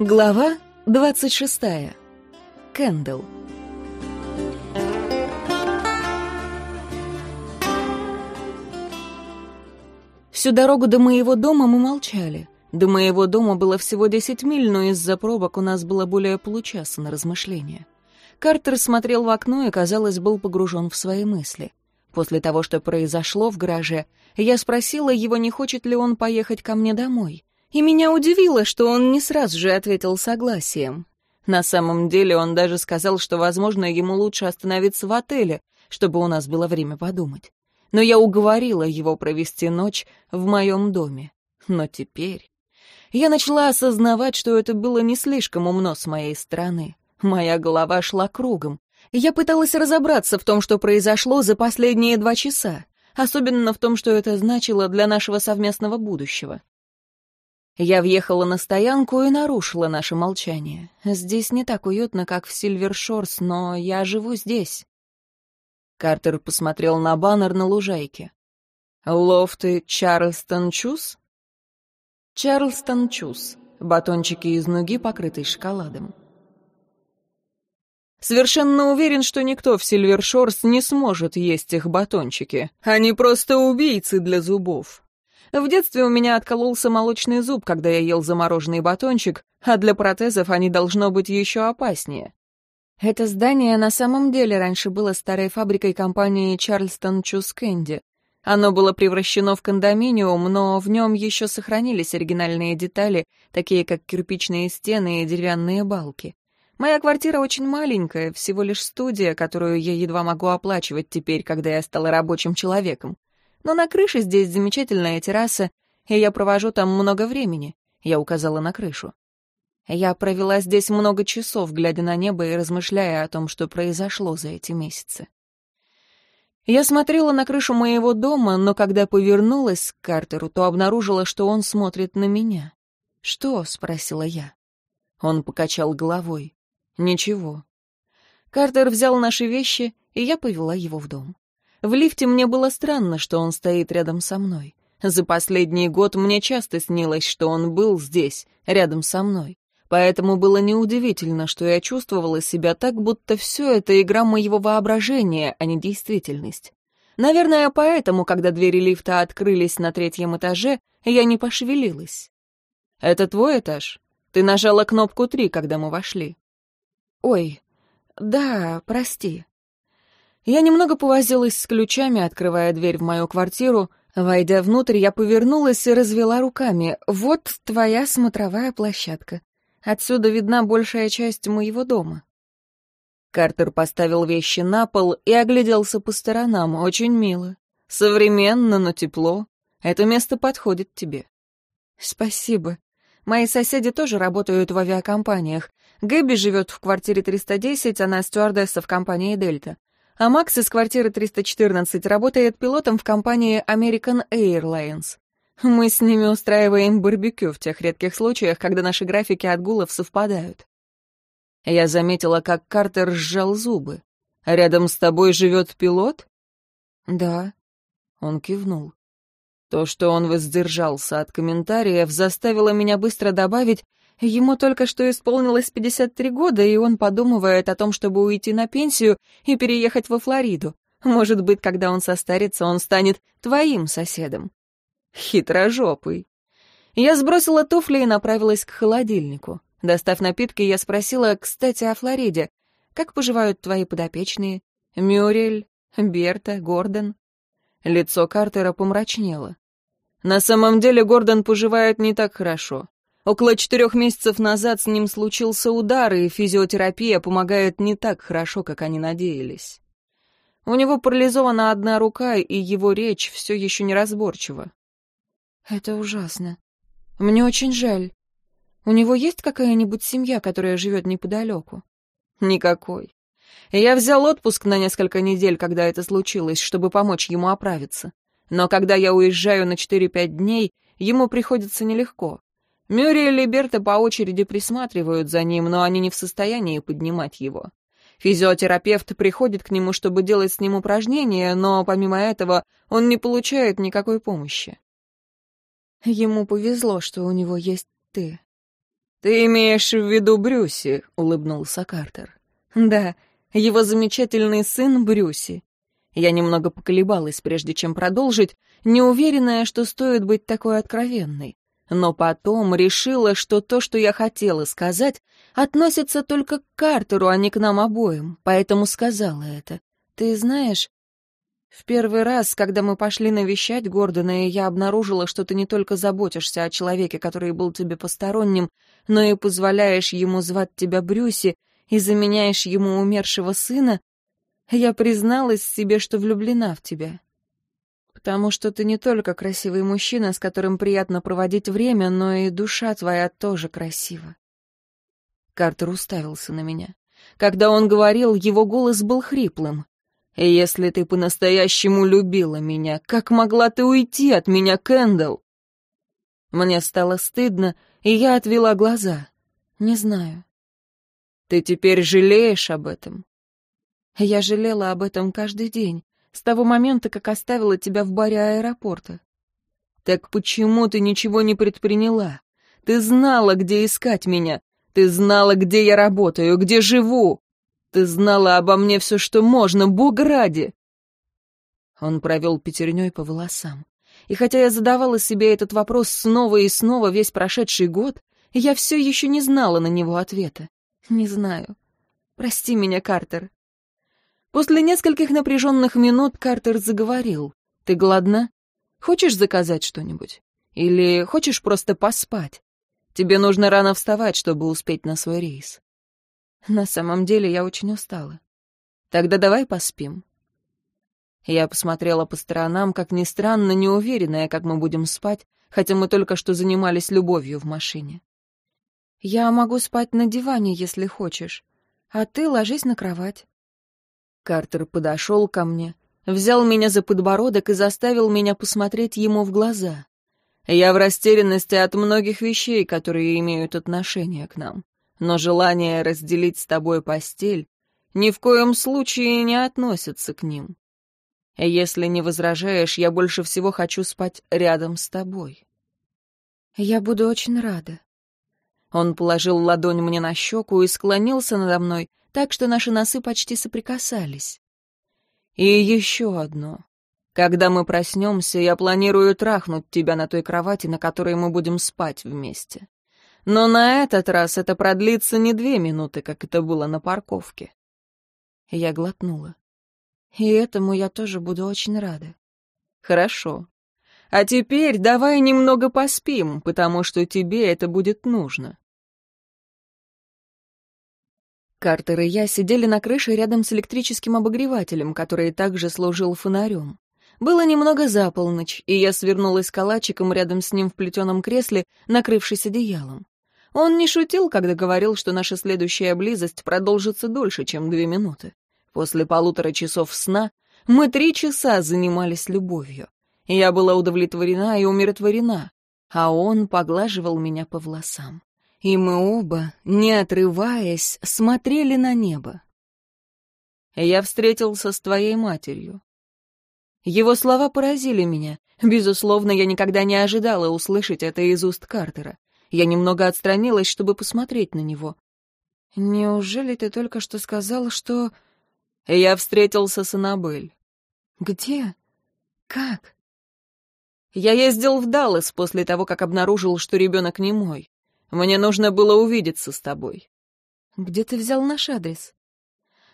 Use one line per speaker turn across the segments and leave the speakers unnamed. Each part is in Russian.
Глава 26. Кэндл. Всю дорогу до моего дома мы молчали. До моего дома было всего 10 миль, но из-за пробок у нас было более получаса на размышления. Картер смотрел в окно и, казалось, был погружен в свои мысли. После того, что произошло в гараже, я спросила его, не хочет ли он поехать ко мне домой. И меня удивило, что он не сразу же ответил согласием. На самом деле он даже сказал, что, возможно, ему лучше остановиться в отеле, чтобы у нас было время подумать. Но я уговорила его провести ночь в моем доме. Но теперь... Я начала осознавать, что это было не слишком умно с моей стороны. Моя голова шла кругом. Я пыталась разобраться в том, что произошло за последние два часа, особенно в том, что это значило для нашего совместного будущего. Я въехала на стоянку и нарушила наше молчание. Здесь не так уютно, как в Сильвершорс, но я живу здесь. Картер посмотрел на баннер на лужайке. «Лофты Чарльстон Чус?» «Чарльстон Чус. Батончики из нуги, покрытые шоколадом». Совершенно уверен, что никто в Сильвершорс не сможет есть их батончики. Они просто убийцы для зубов. В детстве у меня откололся молочный зуб, когда я ел замороженный батончик, а для протезов они должно быть еще опаснее. Это здание на самом деле раньше было старой фабрикой компании Чарльстон Чус Кэнди. Оно было превращено в кондоминиум, но в нем еще сохранились оригинальные детали, такие как кирпичные стены и деревянные балки. Моя квартира очень маленькая, всего лишь студия, которую я едва могу оплачивать теперь, когда я стала рабочим человеком. Но на крыше здесь замечательная терраса, и я провожу там много времени. Я указала на крышу. Я провела здесь много часов, глядя на небо и размышляя о том, что произошло за эти месяцы. Я смотрела на крышу моего дома, но когда повернулась к Картеру, то обнаружила, что он смотрит на меня. «Что?» — спросила я. Он покачал головой. «Ничего». Картер взял наши вещи, и я повела его в дом. В лифте мне было странно, что он стоит рядом со мной. За последний год мне часто снилось, что он был здесь, рядом со мной. Поэтому было неудивительно, что я чувствовала себя так, будто все это игра моего воображения, а не действительность. Наверное, поэтому, когда двери лифта открылись на третьем этаже, я не пошевелилась. «Это твой этаж? Ты нажала кнопку три, когда мы вошли». «Ой, да, прости». Я немного повозилась с ключами, открывая дверь в мою квартиру. Войдя внутрь, я повернулась и развела руками. «Вот твоя смотровая площадка. Отсюда видна большая часть моего дома». Картер поставил вещи на пол и огляделся по сторонам. Очень мило. Современно, но тепло. Это место подходит тебе. Спасибо. Мои соседи тоже работают в авиакомпаниях. Гэби живет в квартире 310, она стюардесса в компании «Дельта». А Макс из квартиры 314 работает пилотом в компании American Airlines. Мы с ними устраиваем барбекю в тех редких случаях, когда наши графики отгулов совпадают. Я заметила, как Картер сжал зубы. «Рядом с тобой живет пилот?» «Да». Он кивнул. То, что он воздержался от комментариев, заставило меня быстро добавить, Ему только что исполнилось 53 года, и он подумывает о том, чтобы уйти на пенсию и переехать во Флориду. Может быть, когда он состарится, он станет твоим соседом. Хитрожопый. Я сбросила туфли и направилась к холодильнику. Достав напитки, я спросила, кстати, о Флориде. Как поживают твои подопечные? Мюрель, Берта, Гордон? Лицо Картера помрачнело. На самом деле Гордон поживает не так хорошо. Около четырех месяцев назад с ним случился удар, и физиотерапия помогает не так хорошо, как они надеялись. У него парализована одна рука, и его речь все еще неразборчива. Это ужасно. Мне очень жаль. У него есть какая-нибудь семья, которая живет неподалеку? Никакой. Я взял отпуск на несколько недель, когда это случилось, чтобы помочь ему оправиться. Но когда я уезжаю на 4-5 дней, ему приходится нелегко. Мюрриэль и Берта по очереди присматривают за ним, но они не в состоянии поднимать его. Физиотерапевт приходит к нему, чтобы делать с ним упражнения, но помимо этого он не получает никакой помощи. Ему повезло, что у него есть ты. «Ты имеешь в виду Брюси», — улыбнулся Картер. «Да, его замечательный сын Брюси». Я немного поколебалась, прежде чем продолжить, неуверенная, что стоит быть такой откровенной. Но потом решила, что то, что я хотела сказать, относится только к Картеру, а не к нам обоим, поэтому сказала это. «Ты знаешь, в первый раз, когда мы пошли навещать Гордона, и я обнаружила, что ты не только заботишься о человеке, который был тебе посторонним, но и позволяешь ему звать тебя Брюси и заменяешь ему умершего сына, я призналась себе, что влюблена в тебя. Потому что ты не только красивый мужчина, с которым приятно проводить время, но и душа твоя тоже красива. Картер уставился на меня. Когда он говорил, его голос был хриплым. «Если ты по-настоящему любила меня, как могла ты уйти от меня, Кэндалл?» Мне стало стыдно, и я отвела глаза. «Не знаю». «Ты теперь жалеешь об этом?» Я жалела об этом каждый день, с того момента, как оставила тебя в баре аэропорта. Так почему ты ничего не предприняла? Ты знала, где искать меня. Ты знала, где я работаю, где живу. Ты знала обо мне все, что можно, Бог ради!» Он провел пятерней по волосам. И хотя я задавала себе этот вопрос снова и снова весь прошедший год, я все еще не знала на него ответа. Не знаю. Прости меня, Картер. После нескольких напряженных минут Картер заговорил. «Ты голодна? Хочешь заказать что-нибудь? Или хочешь просто поспать? Тебе нужно рано вставать, чтобы успеть на свой рейс». На самом деле я очень устала. Тогда давай поспим. Я посмотрела по сторонам, как ни странно, неуверенная, как мы будем спать, хотя мы только что занимались любовью в машине. Я могу спать на диване, если хочешь, а ты ложись на кровать. Картер подошел ко мне, взял меня за подбородок и заставил меня посмотреть ему в глаза. Я в растерянности от многих вещей, которые имеют отношение к нам но желание разделить с тобой постель ни в коем случае не относится к ним. Если не возражаешь, я больше всего хочу спать рядом с тобой. Я буду очень рада. Он положил ладонь мне на щеку и склонился надо мной, так что наши носы почти соприкасались. И еще одно. Когда мы проснемся, я планирую трахнуть тебя на той кровати, на которой мы будем спать вместе. Но на этот раз это продлится не две минуты, как это было на парковке. Я глотнула. И этому я тоже буду очень рада. Хорошо. А теперь давай немного поспим, потому что тебе это будет нужно. Картер и я сидели на крыше рядом с электрическим обогревателем, который также служил фонарем. Было немного за полночь, и я свернулась калачиком рядом с ним в плетеном кресле, накрывшись одеялом. Он не шутил, когда говорил, что наша следующая близость продолжится дольше, чем две минуты. После полутора часов сна мы три часа занимались любовью. Я была удовлетворена и умиротворена, а он поглаживал меня по волосам. И мы оба, не отрываясь, смотрели на небо. Я встретился с твоей матерью. Его слова поразили меня. Безусловно, я никогда не ожидала услышать это из уст Картера. Я немного отстранилась, чтобы посмотреть на него. «Неужели ты только что сказал, что...» «Я встретился с Аннабель». «Где? Как?» «Я ездил в Даллас после того, как обнаружил, что ребенок не мой. Мне нужно было увидеться с тобой». «Где ты взял наш адрес?»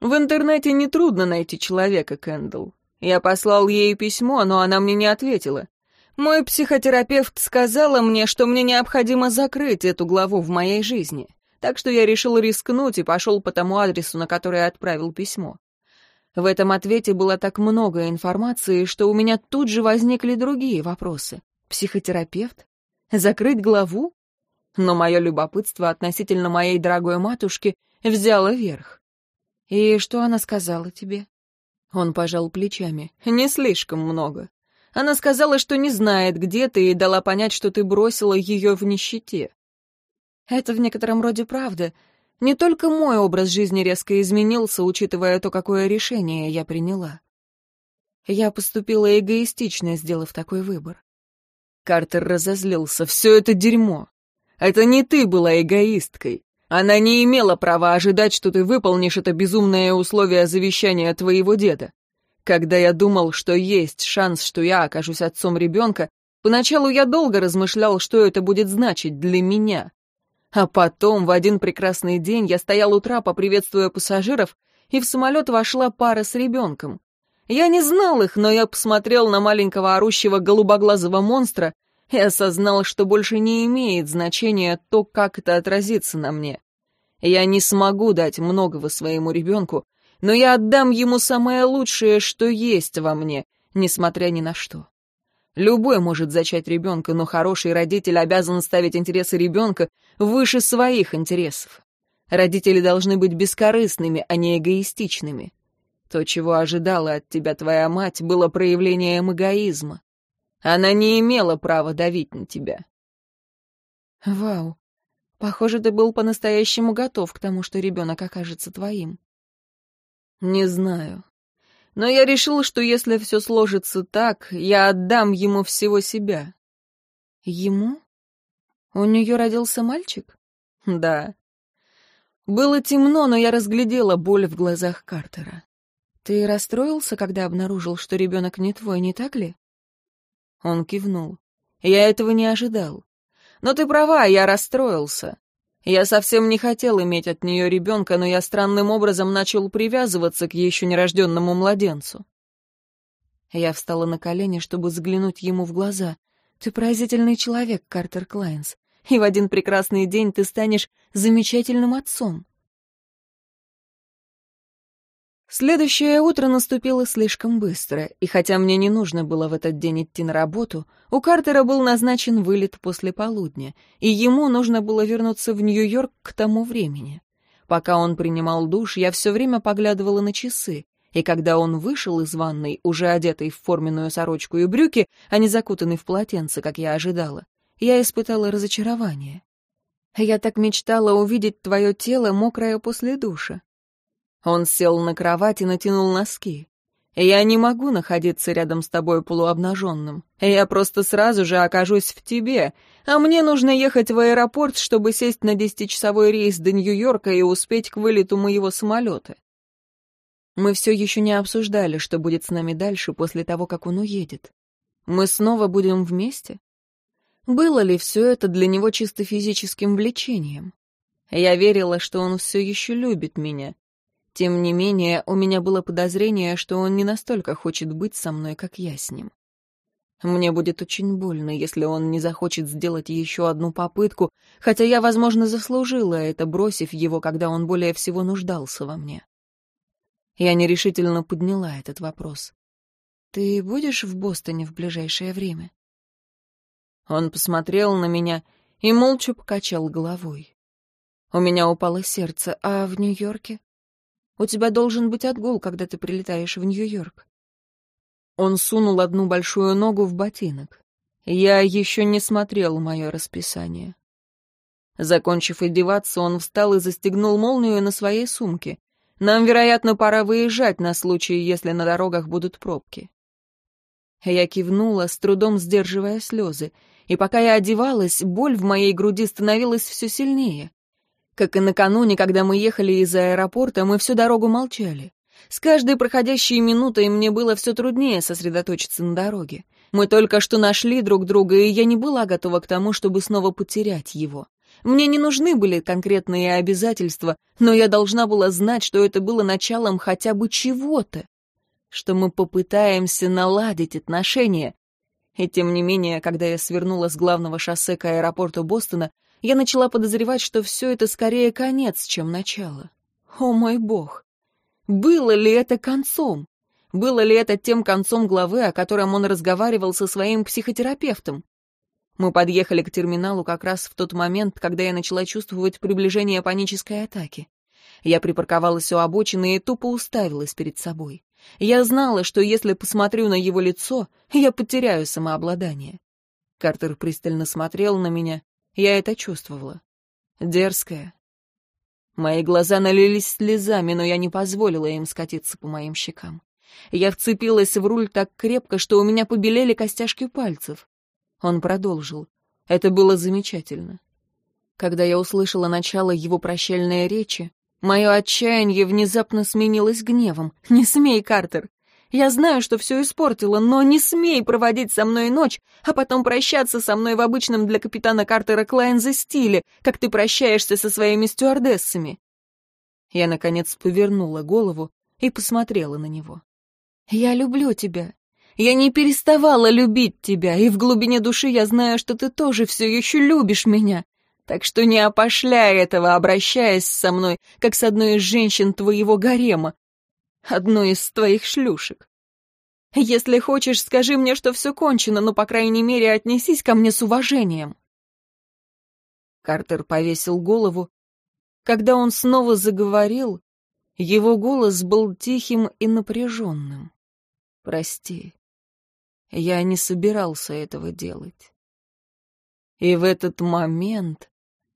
«В интернете нетрудно найти человека, Кэндалл. Я послал ей письмо, но она мне не ответила. Мой психотерапевт сказала мне, что мне необходимо закрыть эту главу в моей жизни, так что я решил рискнуть и пошел по тому адресу, на который отправил письмо. В этом ответе было так много информации, что у меня тут же возникли другие вопросы. Психотерапевт? Закрыть главу? Но мое любопытство относительно моей дорогой матушки взяло верх. «И что она сказала тебе?» Он пожал плечами. «Не слишком много. Она сказала, что не знает, где ты, и дала понять, что ты бросила ее в нищете. Это в некотором роде правда. Не только мой образ жизни резко изменился, учитывая то, какое решение я приняла. Я поступила эгоистично, сделав такой выбор. Картер разозлился. «Все это дерьмо. Это не ты была эгоисткой. Она не имела права ожидать, что ты выполнишь это безумное условие завещания твоего деда. Когда я думал, что есть шанс, что я окажусь отцом ребенка, поначалу я долго размышлял, что это будет значить для меня. А потом, в один прекрасный день, я стоял у трапа, приветствуя пассажиров, и в самолет вошла пара с ребенком. Я не знал их, но я посмотрел на маленького орущего голубоглазого монстра и осознал, что больше не имеет значения то, как это отразится на мне. Я не смогу дать многого своему ребенку, но я отдам ему самое лучшее, что есть во мне, несмотря ни на что. Любой может зачать ребенка, но хороший родитель обязан ставить интересы ребенка выше своих интересов. Родители должны быть бескорыстными, а не эгоистичными. То, чего ожидала от тебя твоя мать, было проявлением эгоизма. Она не имела права давить на тебя.
Вау. Похоже, ты был по-настоящему готов к тому, что ребенок окажется твоим.
Не знаю. Но я решил, что если все сложится так, я отдам ему всего себя.
Ему? У нее родился мальчик?
Да. Было темно, но я разглядела боль в глазах Картера.
Ты расстроился, когда обнаружил, что ребенок не твой, не так ли?
Он кивнул. Я этого не ожидал. Но ты права, я расстроился. Я совсем не хотел иметь от нее ребенка, но я странным образом начал привязываться к еще нерожденному младенцу.
Я встала на колени, чтобы заглянуть ему в глаза. Ты поразительный человек, Картер Клайнс. И в один прекрасный день ты станешь замечательным отцом.
Следующее утро наступило слишком быстро, и хотя мне не нужно было в этот день идти на работу, у Картера был назначен вылет после полудня, и ему нужно было вернуться в Нью-Йорк к тому времени. Пока он принимал душ, я все время поглядывала на часы, и когда он вышел из ванной, уже одетый в форменную сорочку и брюки, а не закутанный в полотенце, как я ожидала, я испытала разочарование. Я так мечтала увидеть твое тело, мокрое после душа. Он сел на кровать и натянул носки. «Я не могу находиться рядом с тобой полуобнаженным. Я просто сразу же окажусь в тебе, а мне нужно ехать в аэропорт, чтобы сесть на десятичасовой рейс до Нью-Йорка и успеть к вылету моего самолета». Мы все еще не обсуждали, что будет с нами дальше после того, как он уедет. Мы снова будем вместе? Было ли все это для него чисто физическим влечением? Я верила, что он все еще любит меня, тем не менее, у меня было подозрение, что он не настолько хочет быть со мной, как я с ним. Мне будет очень больно, если он не захочет сделать еще одну попытку, хотя я, возможно, заслужила это, бросив его, когда он более всего нуждался во мне. Я нерешительно подняла этот вопрос.
«Ты будешь в Бостоне в ближайшее время?»
Он посмотрел на меня и молча покачал головой. У меня упало сердце, а в Нью-Йорке? У тебя должен быть отгул, когда ты прилетаешь в Нью-Йорк. Он сунул одну большую ногу в ботинок. Я еще не смотрел мое расписание. Закончив одеваться, он встал и застегнул молнию на своей сумке. Нам, вероятно, пора выезжать на случай, если на дорогах будут пробки. Я кивнула, с трудом сдерживая слезы, и пока я одевалась, боль в моей груди становилась все сильнее. Как и накануне, когда мы ехали из аэропорта, мы всю дорогу молчали. С каждой проходящей минутой мне было все труднее сосредоточиться на дороге. Мы только что нашли друг друга, и я не была готова к тому, чтобы снова потерять его. Мне не нужны были конкретные обязательства, но я должна была знать, что это было началом хотя бы чего-то, что мы попытаемся наладить отношения. И тем не менее, когда я свернула с главного шоссе к аэропорту Бостона, я начала подозревать, что все это скорее конец, чем начало. О мой бог! Было ли это концом? Было ли это тем концом главы, о котором он разговаривал со своим психотерапевтом? Мы подъехали к терминалу как раз в тот момент, когда я начала чувствовать приближение панической атаки. Я припарковалась у обочины и тупо уставилась перед собой. Я знала, что если посмотрю на его лицо, я потеряю самообладание. Картер пристально смотрел на меня, я это чувствовала. Дерзкая. Мои глаза налились слезами, но я не позволила им скатиться по моим щекам. Я вцепилась в руль так крепко, что у меня побелели костяшки пальцев. Он продолжил. Это было замечательно.
Когда я услышала начало его прощальной речи, мое отчаяние внезапно сменилось гневом. «Не смей, Картер! Я знаю, что все испортила, но не смей проводить со мной ночь, а потом прощаться со мной в обычном для капитана Картера Клайнза стиле, как ты прощаешься со своими стюардессами». Я, наконец, повернула голову и посмотрела на него. «Я люблю тебя. Я не переставала любить тебя, и в глубине души я знаю, что ты тоже все еще любишь меня. Так что не опошляй этого, обращаясь со мной, как с одной из женщин твоего гарема одной из твоих шлюшек. Если хочешь, скажи мне, что все кончено, но, по крайней мере, отнесись ко мне с уважением. Картер повесил голову. Когда он снова заговорил, его голос был тихим и напряженным. «Прости, я не собирался этого делать». И в этот момент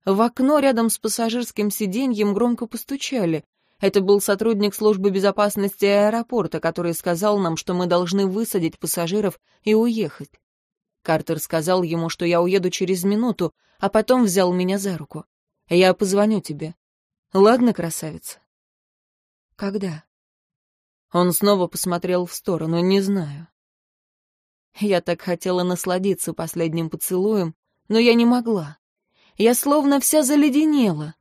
в окно рядом с пассажирским сиденьем громко постучали. Это был сотрудник службы безопасности аэропорта, который сказал нам, что мы должны высадить пассажиров и уехать. Картер сказал ему, что я уеду через минуту, а потом взял меня за руку. Я позвоню тебе. Ладно, красавица? Когда? Он снова посмотрел в сторону, не знаю. Я так хотела насладиться последним поцелуем, но я не могла. Я словно вся заледенела.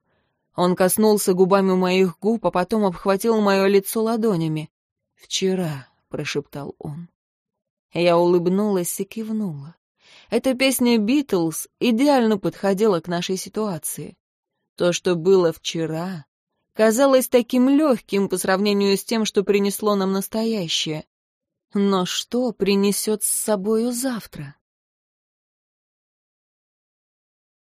Он коснулся губами моих губ, а потом обхватил мое лицо ладонями. «Вчера», — прошептал он. Я улыбнулась и кивнула. Эта песня «Битлз» идеально подходила к нашей ситуации. То, что было вчера, казалось таким легким по сравнению с тем, что принесло нам настоящее. Но что принесет с собою завтра?